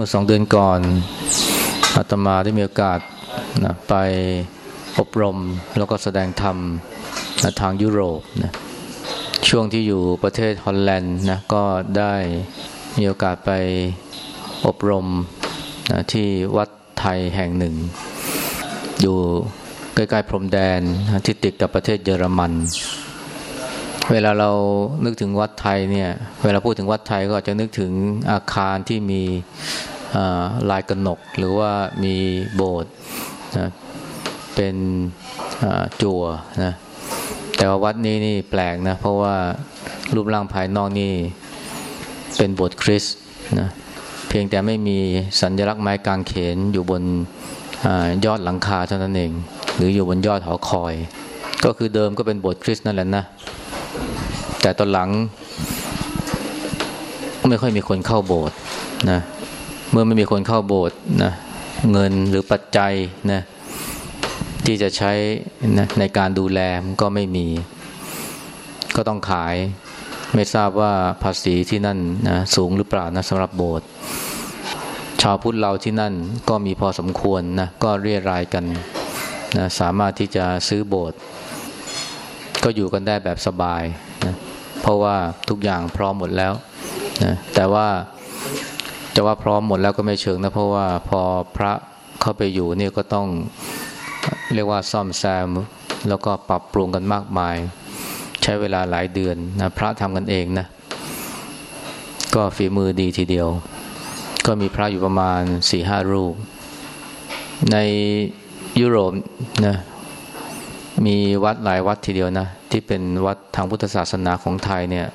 เมื่อสองเดือนก่อนอาตมาได้มีโอกาสนะไปอบรมแล้วก็แสดงธรรมนะทางยุโรปนะช่วงที่อยู่ประเทศฮอลแลนด์นะก็ได้มีโอกาสไปอบรมนะที่วัดไทยแห่งหนึ่ง อยู่ใกล้ๆพรมแดนนะที่ติดกับประเทศเยอรมัน เวลาเรานึกถึงวัดไทยเนี่ย เวลาพูดถึงวัดไทยก็อาจจะนึกถึงอาคารที่มี ลายกระหนกหรือว่ามีโบสถ์นะเป็นจั่วนะแต่ว่าวัดนี้นี่แปลกนะเพราะว่ารูปร่างภายนอกนี่เป็นโบสถ์คริสต์นะเพียงแต่ไม่มีสัญลักษณ์ไม้กางเขนอยู่บนอยอดหลังคาเท่านั้นเอง หรืออยู่บนยอดหอคอย ก็คือเดิมก็เป็นโบสถ์คริสต์นั่นแหละนะแต่ตอนหลังไม่ค่อยมีคนเข้าโบสถ์นะ เมื่อไม่มีคนเข้าโบสถ์นะเงินหรือปัจจัยนะที่จะใช้นะในการดูแลมันก็ไม่มี ก็ต้องขาย ไม่ทราบว่าภาษีที่นั่นนะสูงหรือเปล่านะสำหรับโบสถ์ชาวพุทธเราที่นั่นก็มีพอสมควรนะก็เรียรายกันนะสามารถที่จะซื้อโบสถ์ก็อยู่กันได้แบบสบายนะเพราะว่าทุกอย่างพร้อมหมดแล้วนะแต่ว่า จะว่าพร้อมหมดแล้วก็ไม่เชิงนะเพราะว่าพอพระเข้าไปอยู่เนี่ยก็ต้องเรียกว่าซ่อมแซม แล้วก็ปรับปรุงกันมากมาย ใช้เวลาหลายเดือนนะพระทำกันเองนะ ก็ฝีมือดีทีเดียว ก็มีพระอยู่ประมาณสี่ห้ารูป ในยุโรปนะมีวัดหลายวัดทีเดียวนะ ที่เป็นวัดทางพุทธศาสนาของไทยเนี่ย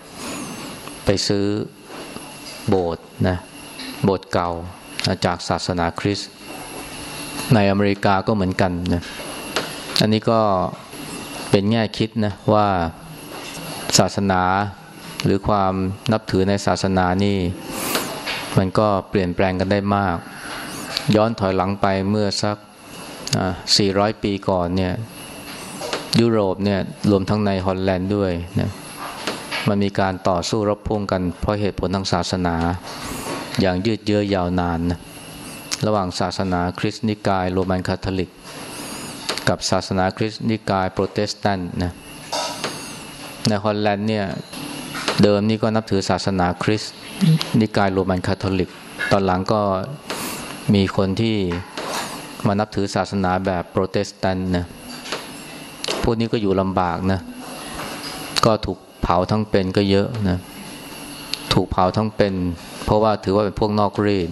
ไปซื้อโบสถ์นะ บสถ์เก่าจากศาสนาคริสต์ในอเมริกาก็เหมือนกันนะอันนี้ก็เป็นแง่คิดนะว่าศาสนาหรือความนับถือในศาสนานี่ มันก็เปลี่ยนแปลงกันได้มาก ย้อนถอยหลังไปเมื่อสัก 400 ปีก่อนเนี่ยยุโรปเนี่ยรวมทั้งในฮอลแลนด์ด้วยนะมันมีการต่อสู้รบพุ่งกันเพราะเหตุผลทางศาสนา อย่างยืดเยื้อยาวนานนะระหว่างศาสนาคริสต์นิกายโรมันคาทอลิก กับศาสนาคริสต์นิกายโปรเตสแตนต์นะในฮอลแลนด์เนี่ยเดิมนี่ก็นับถือศาสนาคริสต์นิกายโรมันคาทอลิก ตอนหลังก็มีคนที่มานับถือศาสนาแบบโปรเตสแตนต์นะพวกนี้ก็อยู่ลำบากนะก็ถูกเผาทั้งเป็นก็เยอะนะถูกเผาทั้งเป็น เพราะว่าถือว่าเป็นพวกนอกรีต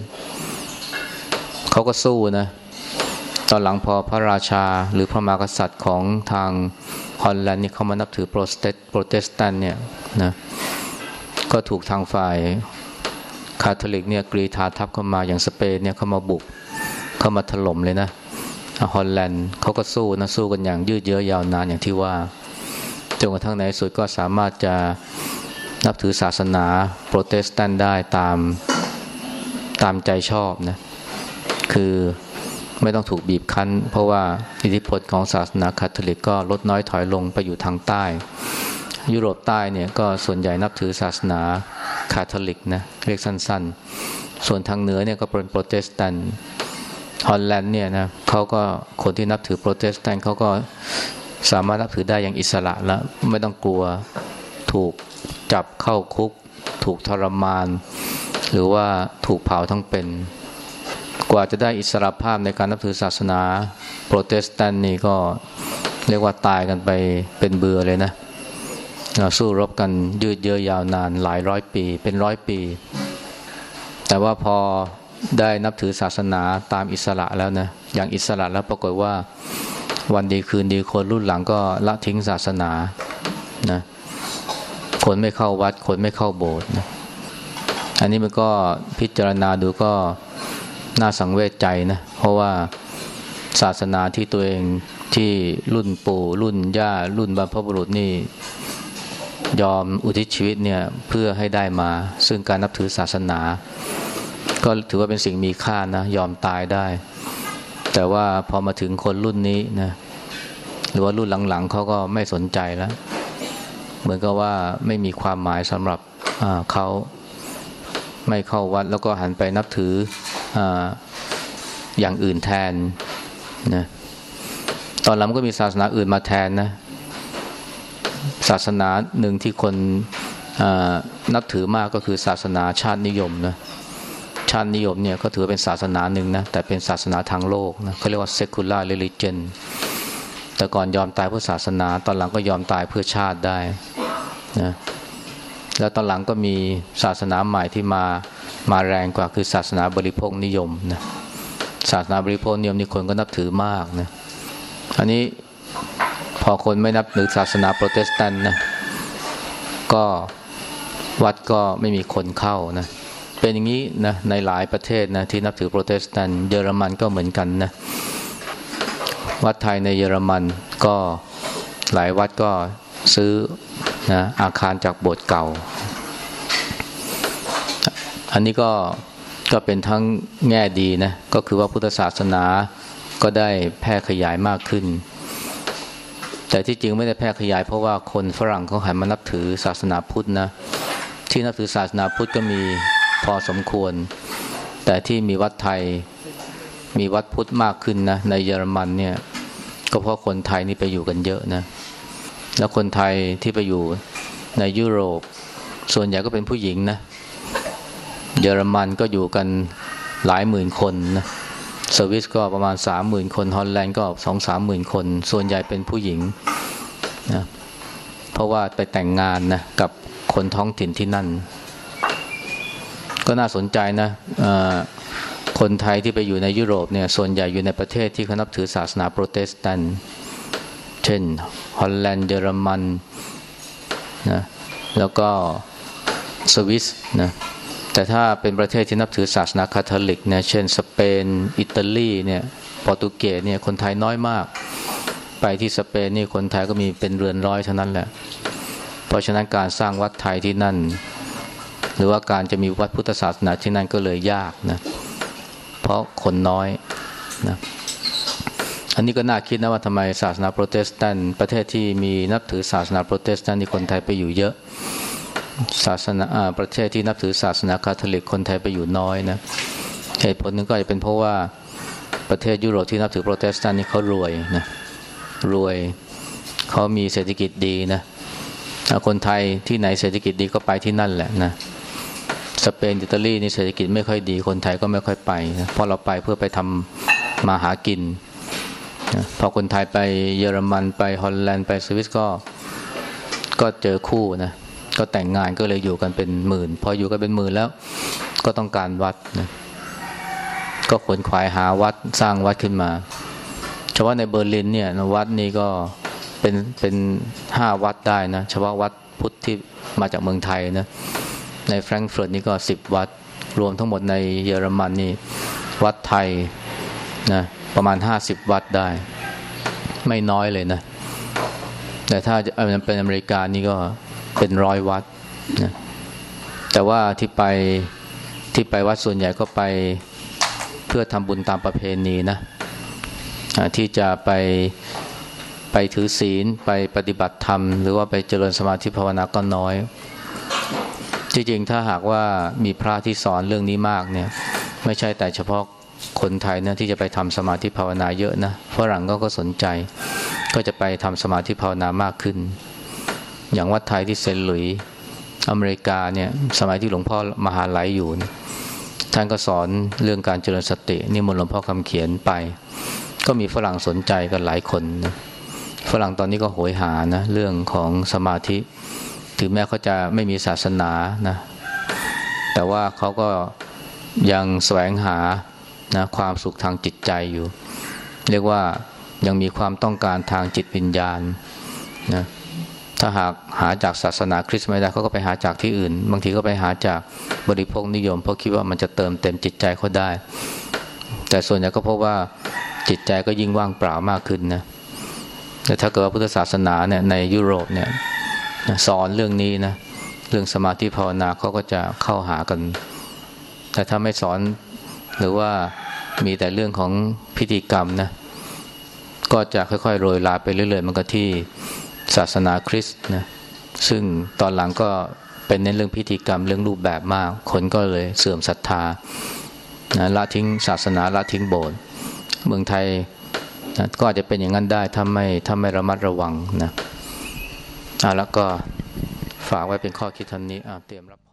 เขาก็สู้นะตอนหลังพอพระราชาหรือพระมหากษัตริย์ของทางฮอลแลนด์นี่เขามานับถือโปรเตสโปรเตสแตนต์เนี่ยนะก็ถูกทางฝ่ายคาทอลิกเนี่ยกรีธาทัพเข้ามาอย่างสเปนเนี่ยเขามาบุกเข้ามาถล่มเลยนะฮอลแลนด์เขาก็สู้นะสู้กันอย่างยืดเยื้อยาวนานอย่างที่ว่าจนกระทั่งในที่สุดก็สามารถจะ นับถือศาสนาโปรเตสแตนต์ได้ตามตามใจชอบนะคือไม่ต้องถูกบีบคั้น เพราะว่าอิทธิพลของศาสนาคาทอลิกก็ลดน้อยถอยลงไปอยู่ทางใต้ ยุโรปใต้เนี่ยก็ส่วนใหญ่นับถือศาสนาคาทอลิกนะเรียกสั้นๆ ส่วนทางเหนือเนี่ยก็เป็นโปรเตสแตนต์ฮอลแลนด์เนี่ยนะเขาก็คนที่นับถือโปรเตสแตนต์เขาก็สามารถนับถือได้อย่างอิสระแล้วไม่ต้องกลัวถูก จับเข้าคุก ถูกทรมาน หรือว่าถูกเผาทั้งเป็น กว่าจะได้อิสระภาพในการนับถือศาสนา โปรเตสแตนต์นี่ก็เรียกว่าตายกันไปเป็นเบื่อเลยนะสู้รบกันยืดเยื้อยาวนานหลายร้อยปี เป็นร้อยปี แต่ว่าพอได้นับถือศาสนาตามอิสระแล้วนะอย่างอิสระแล้วปรากฏว่าวันดีคืนดีคนรุ่นหลังก็ละทิ้งศาสนานะ คนไม่เข้าวัด คนไม่เข้าโบสถ์นะอันนี้มันก็พิจารณาดูก็น่าสังเวชใจนะ เพราะว่าศาสนาที่ตัวเองที่รุ่นปู่ รุ่นย่า รุ่นบรรพบุรุษนี่ยอมอุทิศชีวิตเนี่ยเพื่อให้ได้มา ซึ่งการนับถือศาสนา ก็ถือว่าเป็นสิ่งมีค่านะ ยอมตายได้ แต่ว่าพอมาถึงคนรุ่นนี้นะหรือว่ารุ่นหลังๆเขาก็ไม่สนใจแล้ว เหมือนกับว่าไม่มีความหมายสำหรับเขาไม่เข้าวัดแล้วก็หันไปนับถือออย่างอื่นแทนนะตอนหลังก็มีศาสนาอื่นมาแทนนะศาสนาหนึ่งที่คนนับถือมากก็คือศาสนาชาตินิยมนะชาตินิยมเนี่ยก็ถือเป็นศาสนาหนึ่งนะแต่เป็นศาสนาทางโลกนะเขาเรียกว่า secular religion แต่ก่อนยอมตายเพื่อศาสนา ตอนหลังก็ยอมตายเพื่อชาติได้ นะแล้วตอนหลังก็มีศาสนาใหม่ที่มามาแรงกว่าคือศาสนาบริโภคนิยมนะศาสนาบริโภคนิยมนี่คนก็นับถือมากนะอันนี้พอคนไม่นับถือศาสนาโปรเตสแตนต์นะก็วัดก็ไม่มีคนเข้านะเป็นอย่างนี้นะในหลายประเทศนะที่นับถือโปรเตสแตนต์เยอรมันก็เหมือนกันนะวัดไทยในเยอรมันก็หลายวัดก็ซื้อ นะอาคารจากโบสถ์เก่า อันนี้ก็ก็เป็นทั้งแง่ดีนะก็คือว่าพุทธศาสนาก็ได้แพร่ขยายมากขึ้น แต่ที่จริงไม่ได้แพร่ขยาย เพราะว่าคนฝรั่งเขาหันมานับถือศาสนาพุทธนะที่นับถือศาสนาพุทธก็มีพอสมควร แต่ที่มีวัดไทยมีวัดพุทธมากขึ้นนะในเยอรมันเนี่ยก็เพราะคนไทยนี่ไปอยู่กันเยอะนะ แล้วคนไทยที่ไปอยู่ในยุโรป ส่วนใหญ่ก็เป็นผู้หญิงนะ เยอรมันก็อยู่กันหลายหมื่นคนนะสวิสก็ประมาณสามหมื่นคนฮอลแลนด์ก็สองสามหมื่นคน ส่วนใหญ่เป็นผู้หญิงนะเพราะว่าไปแต่งงานนะกับคนท้องถิ่นที่นั่น ก็น่าสนใจนะคนไทยที่ไปอยู่ในยุโรปเนี่ยส่วนใหญ่อยู่ในประเทศที่เขานับถือศาสนาโปรเตสแตนต์ เช่นฮอลแลนด์เยอรมันนะแล้วก็สวิสนะแต่ถ้าเป็นประเทศที่นับถือศาสนาคาทอลิกเนี่ยเช่นสเปน อิตาลีเนี่ยโปรตุเกสเนี่ยคนไทยน้อยมาก ไปที่สเปนนี่คนไทยก็มีเป็นเรือนร้อยเท่านั้นแหละ เพราะฉะนั้นการสร้างวัดไทยที่นั่น หรือว่าการจะมีวัดพุทธศาสนาที่นั่นก็เลยยากนะเพราะคนน้อยนะ อันนี้ก็น่าคิดนะว่าทำไมศาสนาโปรเตสแตนต์ประเทศที่มีนับถือศาสนาโปรเตสแตนต์ที่คนไทยไปอยู่เยอะ ศาสนาประเทศที่นับถือศาสนาคาทอลิกคนไทยไปอยู่น้อยนะเหตุผลนึงก็จะเป็นเพราะว่าประเทศยุโรปที่นับถือโปรเตสแตนต์นี่เขารวยนะรวยเขามีเศรษฐกิจดีนะคนไทยที่ไหนเศรษฐกิจดีก็ไปที่นั่นแหละนะสเปนอิตาลีนี่เศรษฐกิจไม่ค่อยดีคนไทยก็ไม่ค่อยไปนะเพราะเราไปเพื่อไปทำมาหากิน พอคนไทยไปเยอรมันไปฮอลแลนด์ไปสวิสก็ก็เจอคู่นะก็แต่งงานก็เลยอยู่กันเป็นหมื่น พออยู่กันเป็นหมื่นแล้ว ก็ต้องการวัดนะก็ขวนขวายหาวัดสร้างวัดขึ้นมาเฉพาะในเบอร์ลินเนี่ยวัดนี้ก็เป็นเป็นห้าวัดได้นะเฉพาะวัดพุทธที่มาจากเมืองไทยนะในแฟรงก์เฟิร์ตนี่ก็สิบวัด รวมทั้งหมดในเยอรมันนี่วัดไทยนะ ประมาณห้าสิบวัดได้ ไม่น้อยเลยนะ แต่ถ้าเป็นอเมริกานี่ก็เป็นร้อยวัดนะแต่ว่าที่ไปที่ไปวัดส่วนใหญ่ก็ไปเพื่อทำบุญตามประเพณีนะที่จะไปไปถือศีลไปปฏิบัติธรรม หรือว่าไปเจริญสมาธิภาวนาก็น้อยจริงๆถ้าหากว่ามีพระที่สอนเรื่องนี้มากเนี่ย ไม่ใช่แต่เฉพาะ คนไทยนะที่จะไปทำสมาธิภาวนาเยอะนะฝรั่งก็ก็สนใจ ก็จะไปทำสมาธิภาวนามากขึ้น อย่างวัดไทยที่เซนหลุยอเมริกาเนี่ยสมัยที่หลวงพ่อมหาไลอยู่ท่านก็สอนเรื่องการเจริญสตินี่มนหลวงพ่อคำเขียนไป ก็มีฝรั่งสนใจกันหลายคนนะฝรั่งตอนนี้ก็โหยหานะเรื่องของสมาธิ ถึงแม้เขาจะไม่มีศาสนานะแต่ว่าเขาก็ยังแสวงหา นะความสุขทางจิตใจอยู่ เรียกว่ายังมีความต้องการทางจิตวิญญาณนะถ้าหากหาจากศาสนาคริสต์ไม่ได้เขาก็ไปหาจากที่อื่น บางทีก็ไปหาจากบริโภคนิยม เพราะคิดว่ามันจะเติมเต็มจิตใจเขาได้ แต่ส่วนใหญ่ก็พบว่าจิตใจก็ยิ่งว่างเปล่ามากขึ้นนะแต่ถ้าเกิดว่าพุทธศาสนาเนี่ยในยุโรปเนี่ยสอนเรื่องนี้นะเรื่องสมาธิภาวนาเขาก็จะเข้าหากัน แต่ถ้าไม่สอนหรือว่า มีแต่เรื่องของพิธีกรรมนะก็จะค่อยๆโรยลาไปเรื่อยๆ มันก็ที่ศาสนาคริสต์นะซึ่งตอนหลังก็เป็นในเรื่องพิธีกรรมเรื่องรูปแบบมาก คนก็เลยเสื่อมศรัทธานะละทิ้งศาสนาละทิ้งโบสถ์เมืองไทยนะก็อาจจะเป็นอย่างนั้นได้ถ้าไม่ถ้าไม่ระมัดระวังนะอะแล้วก็ฝากไว้เป็นข้อคิดท่านี้อะเตรียมรับ